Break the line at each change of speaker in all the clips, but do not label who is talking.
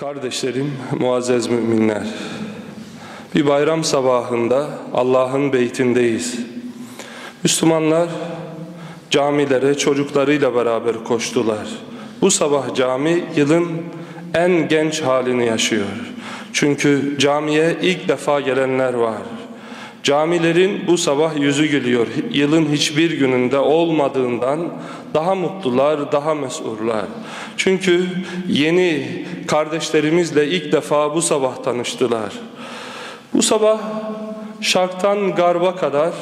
Kardeşlerim, muazzez müminler. Bir bayram sabahında Allah'ın beytindeyiz. Müslümanlar camilere çocuklarıyla beraber koştular. Bu sabah cami yılın en genç halini yaşıyor. Çünkü camiye ilk defa gelenler var. Camilerin bu sabah yüzü gülüyor. Yılın hiçbir gününde olmadığından daha mutlular, daha mesurlar. Çünkü yeni kardeşlerimizle ilk defa bu sabah tanıştılar. Bu sabah şarktan garba kadar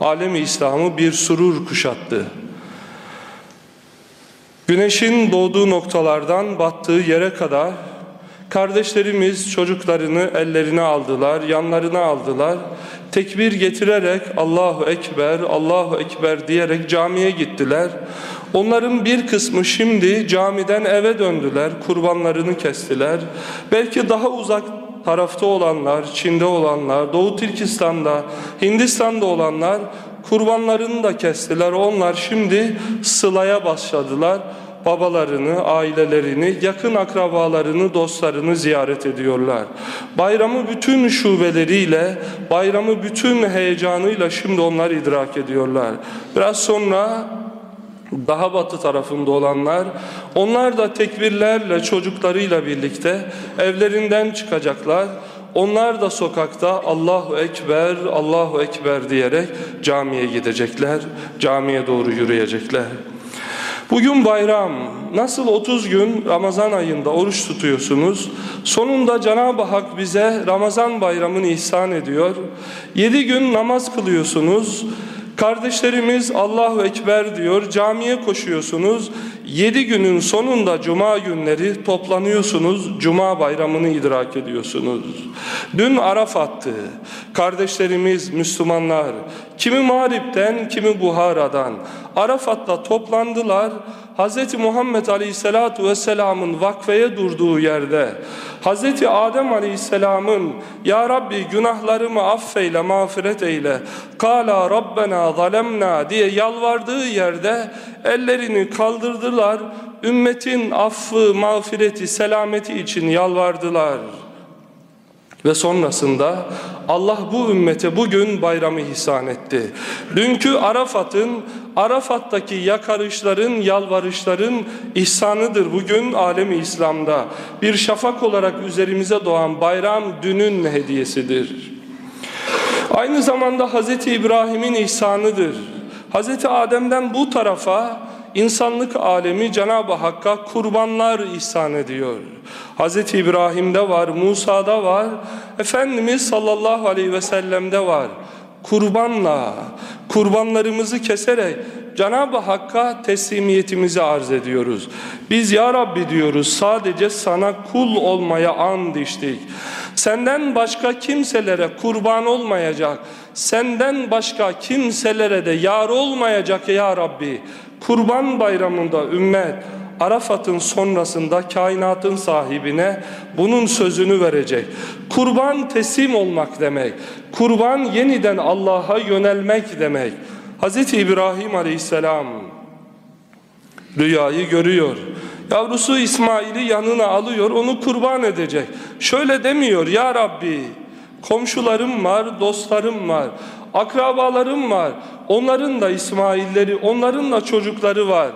alemi İslam'ı bir surur kuşattı. Güneşin doğduğu noktalardan battığı yere kadar kardeşlerimiz çocuklarını ellerine aldılar, yanlarına aldılar. Tekbir getirerek Allahu Ekber, Allahu Ekber diyerek camiye gittiler. Onların bir kısmı şimdi camiden eve döndüler, kurbanlarını kestiler. Belki daha uzak tarafta olanlar, Çin'de olanlar, Doğu Türkistan'da, Hindistan'da olanlar kurbanlarını da kestiler. Onlar şimdi sılaya başladılar. Babalarını, ailelerini, yakın akrabalarını, dostlarını ziyaret ediyorlar. Bayramı bütün şubeleriyle, bayramı bütün heyecanıyla şimdi onlar idrak ediyorlar. Biraz sonra daha batı tarafında olanlar onlar da tekbirlerle çocuklarıyla birlikte evlerinden çıkacaklar. Onlar da sokakta Allahu Ekber, Allahu Ekber diyerek camiye gidecekler, camiye doğru yürüyecekler. Bugün bayram. Nasıl 30 gün Ramazan ayında oruç tutuyorsunuz? Sonunda Cenab-ı Hak bize Ramazan bayramını ihsan ediyor. 7 gün namaz kılıyorsunuz. Kardeşlerimiz Allahu Ekber diyor, camiye koşuyorsunuz. Yedi günün sonunda cuma günleri toplanıyorsunuz, cuma bayramını idrak ediyorsunuz. Dün Arafat'tı. Kardeşlerimiz Müslümanlar, kimi Mağrip'ten, kimi Buhara'dan Arafat'ta toplandılar. Hz. Muhammed Aleyhisselatü Vesselam'ın vakfeye durduğu yerde Hz. Adem Aleyhisselam'ın Ya Rabbi günahlarımı affeyle, mağfiret eyle Kala Rabbena zalemna diye yalvardığı yerde ellerini kaldırdılar. Ümmetin affı, mağfireti, selameti için yalvardılar. Ve sonrasında Allah bu ümmete bugün bayramı ihsan etti. Dünkü Arafat'ın, Arafat'taki yakarışların, yalvarışların ihsanıdır bugün alemi İslam'da. Bir şafak olarak üzerimize doğan bayram dünün hediyesidir. Aynı zamanda Hz. İbrahim'in ihsanıdır. Hz. Adem'den bu tarafa insanlık alemi Cenab-ı Hakk'a kurbanlar ihsan ediyor. Hz. İbrahim'de var, Musa'da var, Efendimiz sallallahu aleyhi ve sellem'de var. Kurbanla, kurbanlarımızı keserek Cenab-ı Hakk'a teslimiyetimizi arz ediyoruz. Biz ya Rabbi diyoruz sadece sana kul olmaya and içtik. Senden başka kimselere kurban olmayacak. Senden başka kimselere de yar olmayacak ya Rabbi. Kurban bayramında ümmet Arafat'ın sonrasında kainatın sahibine bunun sözünü verecek. Kurban teslim olmak demek. Kurban yeniden Allah'a yönelmek demek. Hz. İbrahim aleyhisselam rüyayı görüyor. Yavrusu İsmail'i yanına alıyor, onu kurban edecek. Şöyle demiyor, Ya Rabbi, komşularım var, dostlarım var, akrabalarım var. Onların da İsmail'leri, onların da çocukları var.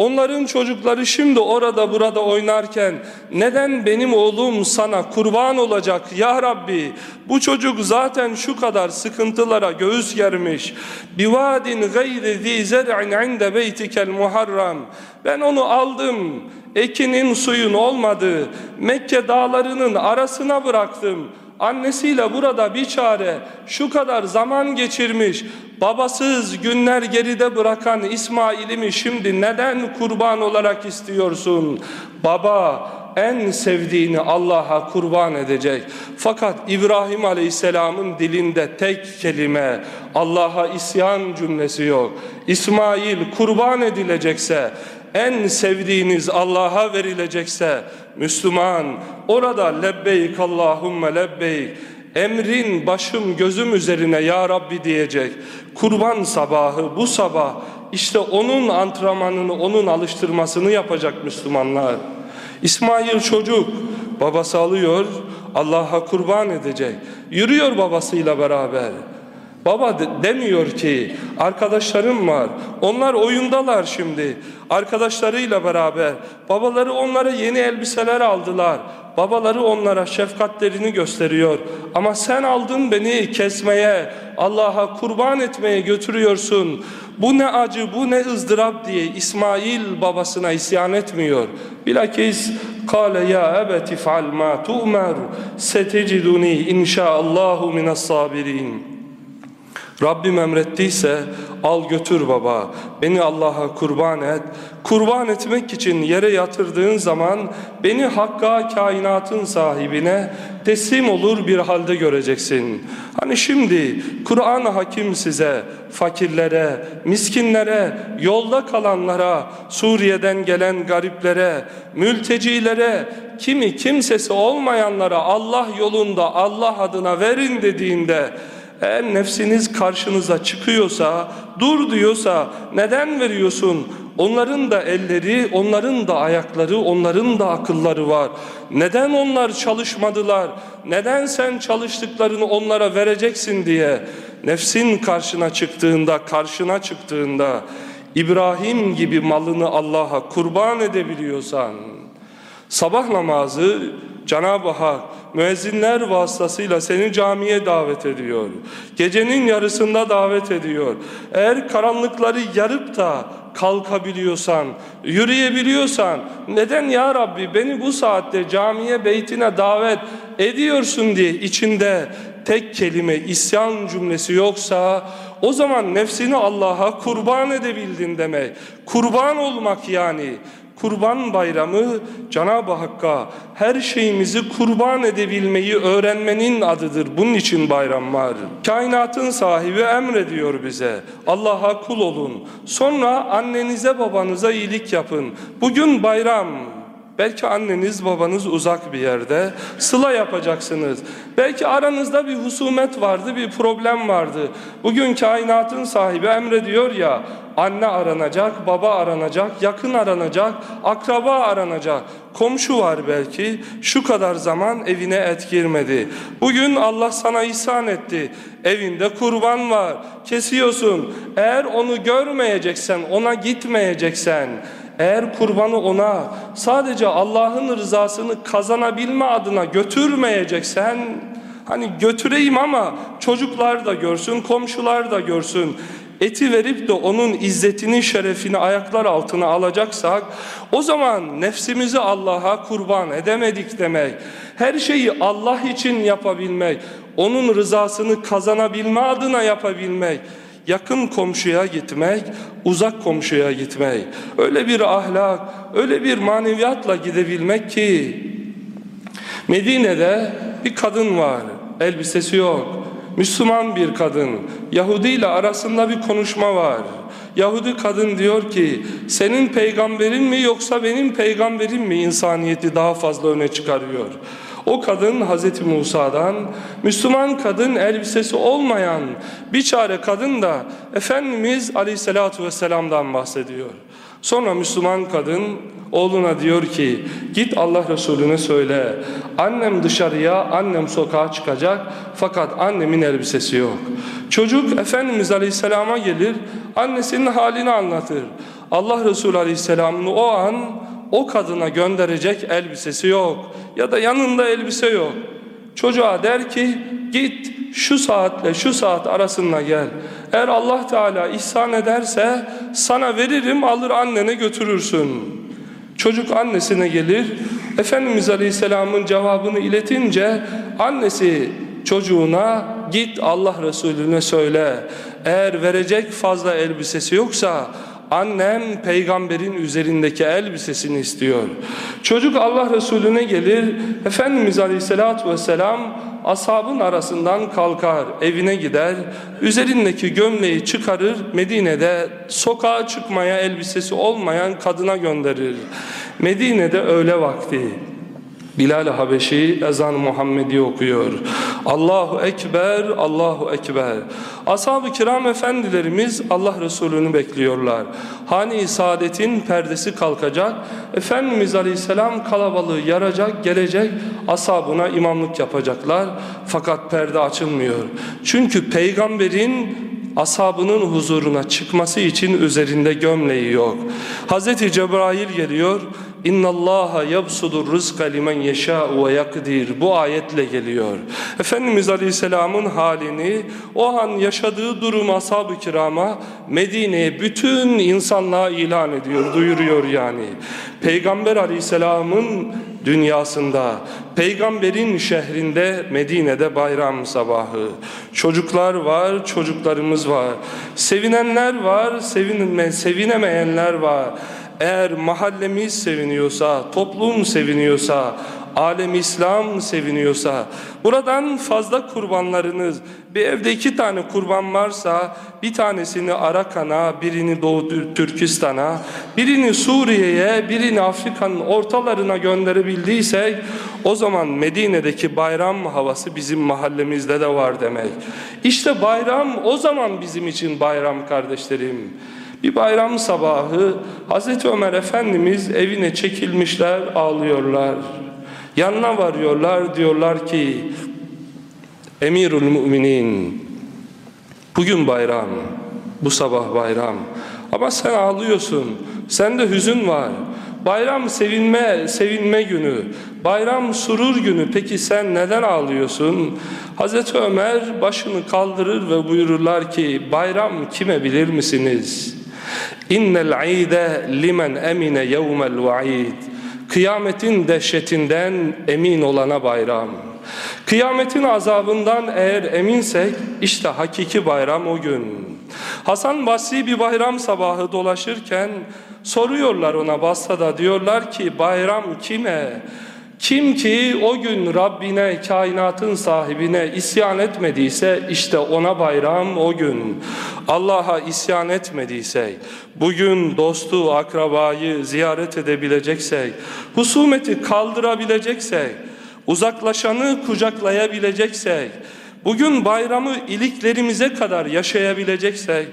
Onların çocukları şimdi orada burada oynarken neden benim oğlum sana kurban olacak ya Rabbi? Bu çocuk zaten şu kadar sıkıntılara göğüs germiş. Bivadin gayri zi zer'in inde beytikel muharram. Ben onu aldım. Ekinin suyun olmadığı Mekke dağlarının arasına bıraktım. Annesiyle burada bir çare şu kadar zaman geçirmiş babasız günler geride bırakan İsmail'imi şimdi neden kurban olarak istiyorsun? Baba en sevdiğini Allah'a kurban edecek. Fakat İbrahim Aleyhisselam'ın dilinde tek kelime Allah'a isyan cümlesi yok. İsmail kurban edilecekse en sevdiğiniz Allah'a verilecekse Müslüman orada lebbeyk Allahümme lebbeyk emrin başım gözüm üzerine ya Rabbi diyecek. Kurban sabahı bu sabah işte onun antrenmanını onun alıştırmasını yapacak Müslümanlar. İsmail çocuk Babası alıyor, Allah'a kurban edecek. Yürüyor babasıyla beraber. Baba demiyor ki arkadaşlarım var. Onlar oyundalar şimdi. Arkadaşlarıyla beraber. Babaları onlara yeni elbiseler aldılar. Babaları onlara şefkatlerini gösteriyor. Ama sen aldın beni kesmeye, Allah'a kurban etmeye götürüyorsun. Bu ne acı, bu ne ızdırap diye İsmail babasına isyan etmiyor. Bilakis kâle ya ebeti fe'al mâ tu'mer seteciduni inşaallahu minas sabirin.'' Rabbim emrettiyse al götür baba beni Allah'a kurban et. Kurban etmek için yere yatırdığın zaman beni Hakk'a kainatın sahibine teslim olur bir halde göreceksin. Hani şimdi Kur'an hakim size fakirlere miskinlere yolda kalanlara Suriye'den gelen gariplere mültecilere kimi kimsesi olmayanlara Allah yolunda Allah adına verin dediğinde eğer nefsiniz karşınıza çıkıyorsa, dur diyorsa neden veriyorsun? Onların da elleri, onların da ayakları, onların da akılları var. Neden onlar çalışmadılar? Neden sen çalıştıklarını onlara vereceksin diye nefsin karşına çıktığında, karşına çıktığında İbrahim gibi malını Allah'a kurban edebiliyorsan sabah namazı Cenab-ı Hak müezzinler vasıtasıyla seni camiye davet ediyor. Gecenin yarısında davet ediyor. Eğer karanlıkları yarıp da kalkabiliyorsan, yürüyebiliyorsan neden ya Rabbi beni bu saatte camiye beytine davet ediyorsun diye içinde tek kelime isyan cümlesi yoksa o zaman nefsini Allah'a kurban edebildin demek. Kurban olmak yani. Kurban bayramı Cenab-ı Hakk'a her şeyimizi kurban edebilmeyi öğrenmenin adıdır. Bunun için bayram var. Kainatın sahibi emrediyor bize. Allah'a kul olun. Sonra annenize babanıza iyilik yapın. Bugün bayram. Belki anneniz babanız uzak bir yerde sıla yapacaksınız. Belki aranızda bir husumet vardı, bir problem vardı. Bugün kainatın sahibi emrediyor ya anne aranacak, baba aranacak, yakın aranacak, akraba aranacak. Komşu var belki şu kadar zaman evine et girmedi. Bugün Allah sana ihsan etti. Evinde kurban var. Kesiyorsun. Eğer onu görmeyeceksen, ona gitmeyeceksen eğer kurbanı ona sadece Allah'ın rızasını kazanabilme adına götürmeyeceksen hani götüreyim ama çocuklar da görsün, komşular da görsün. Eti verip de onun izzetini, şerefini ayaklar altına alacaksak o zaman nefsimizi Allah'a kurban edemedik demek. Her şeyi Allah için yapabilmek, onun rızasını kazanabilme adına yapabilmek yakın komşuya gitmek, uzak komşuya gitmek. Öyle bir ahlak, öyle bir maneviyatla gidebilmek ki Medine'de bir kadın var, elbisesi yok. Müslüman bir kadın, Yahudi ile arasında bir konuşma var. Yahudi kadın diyor ki senin peygamberin mi yoksa benim peygamberim mi insaniyeti daha fazla öne çıkarıyor. O kadın Hazreti Musa'dan, Müslüman kadın elbisesi olmayan bir çare kadın da Efendimiz Aleyhisselatü Vesselam'dan bahsediyor. Sonra Müslüman kadın oğluna diyor ki git Allah Resulüne söyle annem dışarıya annem sokağa çıkacak fakat annemin elbisesi yok. Çocuk Efendimiz Aleyhisselam'a gelir annesinin halini anlatır. Allah Resulü Aleyhisselam'ın o an o kadına gönderecek elbisesi yok ya da yanında elbise yok. Çocuğa der ki git şu saatle şu saat arasında gel. Eğer Allah Teala ihsan ederse sana veririm alır annene götürürsün. Çocuk annesine gelir. Efendimiz Aleyhisselam'ın cevabını iletince annesi çocuğuna git Allah Resulüne söyle. Eğer verecek fazla elbisesi yoksa Annem peygamberin üzerindeki elbisesini istiyor. Çocuk Allah Resulüne gelir. Efendimiz Aleyhisselatü Vesselam ashabın arasından kalkar, evine gider. Üzerindeki gömleği çıkarır. Medine'de sokağa çıkmaya elbisesi olmayan kadına gönderir. Medine'de öğle vakti. Bilal Habeşi ezan Muhammedi okuyor. Allahu Ekber, Allahu Ekber. Ashab-ı kiram efendilerimiz Allah Resulü'nü bekliyorlar. Hani saadetin perdesi kalkacak. Efendimiz Aleyhisselam kalabalığı yaracak, gelecek. Ashabına imamlık yapacaklar. Fakat perde açılmıyor. Çünkü peygamberin ashabının huzuruna çıkması için üzerinde gömleği yok. Hazreti Cebrail geliyor. Allaha yabsudur rızka limen yeşâ'u ve yakdir. Bu ayetle geliyor. Efendimiz Aleyhisselam'ın halini o an yaşadığı durum ashab-ı kirama Medine'ye bütün insanlığa ilan ediyor, duyuruyor yani. Peygamber Aleyhisselam'ın dünyasında, peygamberin şehrinde Medine'de bayram sabahı. Çocuklar var, çocuklarımız var. Sevinenler var, sevinme, sevinemeyenler var. Eğer mahallemiz seviniyorsa, toplum seviniyorsa, alem İslam seviniyorsa, buradan fazla kurbanlarınız, bir evde iki tane kurban varsa, bir tanesini Arakan'a, birini Doğu Türkistan'a, birini Suriye'ye, birini Afrika'nın ortalarına gönderebildiysek, o zaman Medine'deki bayram havası bizim mahallemizde de var demek. İşte bayram o zaman bizim için bayram kardeşlerim. Bir bayram sabahı Hazreti Ömer Efendimiz evine çekilmişler ağlıyorlar. Yanına varıyorlar diyorlar ki Emirül Müminin bugün bayram bu sabah bayram. Ama sen ağlıyorsun sende hüzün var. Bayram sevinme sevinme günü bayram surur günü. Peki sen neden ağlıyorsun? Hazreti Ömer başını kaldırır ve buyururlar ki bayram kime bilir misiniz İnnel ide limen emine yevmel vaid. Kıyametin dehşetinden emin olana bayram. Kıyametin azabından eğer eminsek işte hakiki bayram o gün. Hasan Basri bir bayram sabahı dolaşırken soruyorlar ona Basra'da diyorlar ki bayram kime? Kim ki o gün Rabbine, kainatın sahibine isyan etmediyse işte ona bayram o gün. Allah'a isyan etmediyse, bugün dostu, akrabayı ziyaret edebileceksek, husumeti kaldırabileceksek, uzaklaşanı kucaklayabileceksek, bugün bayramı iliklerimize kadar yaşayabileceksek,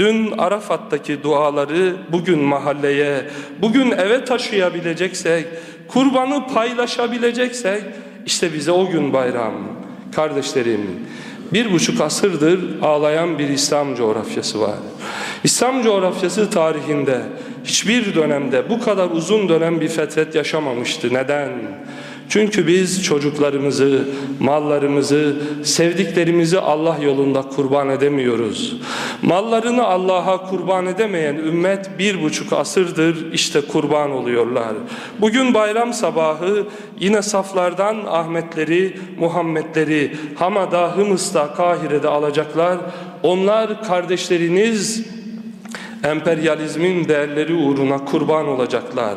Dün Arafat'taki duaları bugün mahalleye, bugün eve taşıyabileceksek, kurbanı paylaşabileceksek işte bize o gün bayram. Kardeşlerim bir buçuk asırdır ağlayan bir İslam coğrafyası var. İslam coğrafyası tarihinde hiçbir dönemde bu kadar uzun dönem bir fetret yaşamamıştı. Neden? Çünkü biz çocuklarımızı, mallarımızı, sevdiklerimizi Allah yolunda kurban edemiyoruz. Mallarını Allah'a kurban edemeyen ümmet bir buçuk asırdır işte kurban oluyorlar. Bugün bayram sabahı yine saflardan Ahmetleri, Muhammedleri Hamada, Hımıs'ta, Kahire'de alacaklar. Onlar kardeşleriniz emperyalizmin değerleri uğruna kurban olacaklar.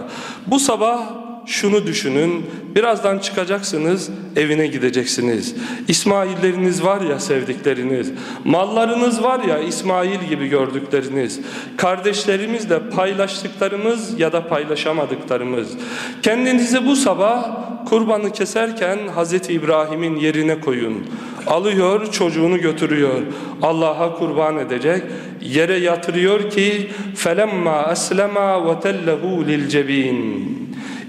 Bu sabah şunu düşünün. Birazdan çıkacaksınız, evine gideceksiniz. İsmailleriniz var ya sevdikleriniz. Mallarınız var ya İsmail gibi gördükleriniz. Kardeşlerimizle paylaştıklarımız ya da paylaşamadıklarımız. Kendinizi bu sabah kurbanı keserken Hazreti İbrahim'in yerine koyun. Alıyor çocuğunu götürüyor. Allah'a kurban edecek. Yere yatırıyor ki ve tellehu lil cebin.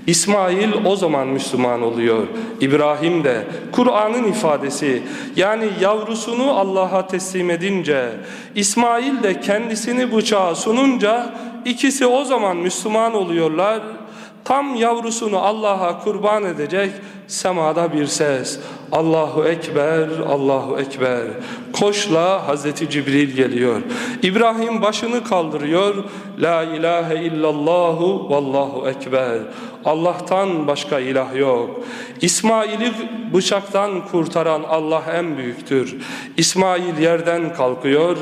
İsmail o zaman Müslüman oluyor. İbrahim de Kur'an'ın ifadesi yani yavrusunu Allah'a teslim edince İsmail de kendisini bıçağa sununca ikisi o zaman Müslüman oluyorlar. Tam yavrusunu Allah'a kurban edecek semada bir ses. Allahu Ekber, Allahu Ekber. Koşla Hazreti Cibril geliyor. İbrahim başını kaldırıyor. La ilahe illallahu vallahu ekber. Allah'tan başka ilah yok. İsmail'i bıçaktan kurtaran Allah en büyüktür. İsmail yerden kalkıyor.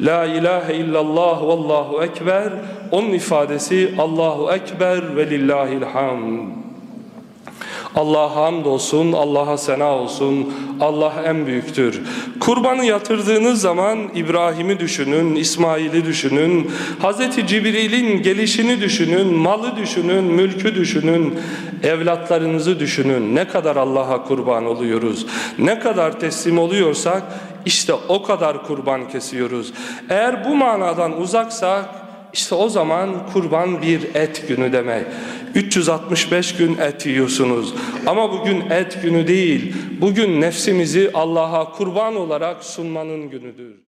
La ilahe illallah vallahu ekber. Onun ifadesi Allahu ekber ve lillahil hamd. Allah'a hamd olsun, Allah'a sena olsun. Allah en büyüktür. Kurbanı yatırdığınız zaman İbrahim'i düşünün, İsmail'i düşünün. Hazreti Cibril'in gelişini düşünün, malı düşünün, mülkü düşünün. Evlatlarınızı düşünün. Ne kadar Allah'a kurban oluyoruz. Ne kadar teslim oluyorsak işte o kadar kurban kesiyoruz. Eğer bu manadan uzaksak işte o zaman kurban bir et günü demek. 365 gün et yiyorsunuz. Ama bugün et günü değil. Bugün nefsimizi Allah'a kurban olarak sunmanın günüdür.